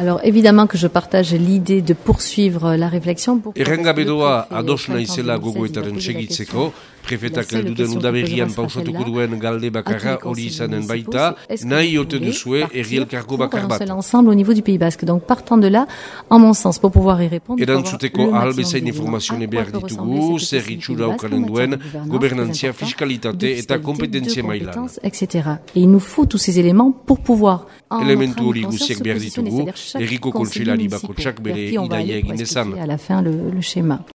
Alors évidemment que je partage l'idée de poursuivre la réflexion. Errengabedoa ados naizela gogoetaren segitzeko, prefetak duden udaberian pausatuko duen galde bakarra hori izanen baita, nahi ote duzue errielkargo bakar bat. ensemble au niveau du Pays Basque? Donc partant de là, en mon sens, pour pouvoir y répondre... Erantzuteko ahal bezain informazione behar ditugu, zer itxura okanen duen, gobernantzia, fiskalitate eta kompetentzia maila. Etc. Et il nous faut tous ces éléments pour pouvoir... Elementu hori guziek behar ditugu, erriko kontsilari bakotsak bere egin À la fin, le, le schéma.